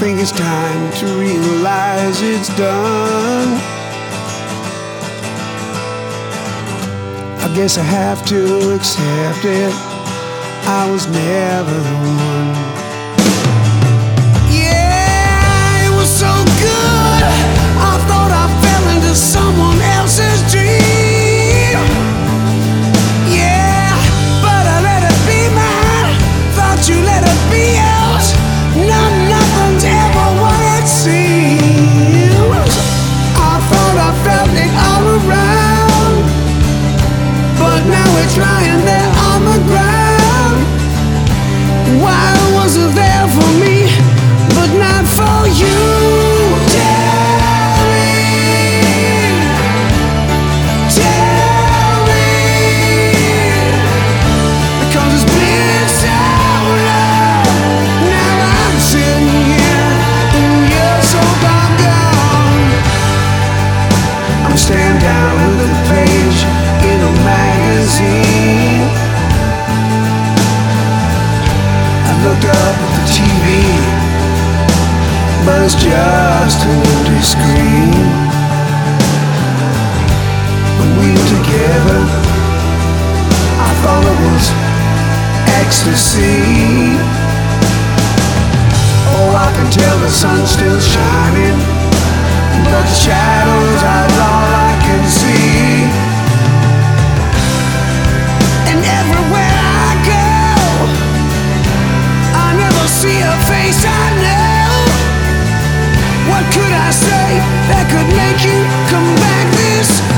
think it's time to realize it's done. I guess I have to accept it. I was never the one. was just another screen. When we were together I thought it was ecstasy. Oh, I can tell the sun's still shining But the shadows are all I can see. And everywhere I go I never see a face. I know what could I say that could make you come back this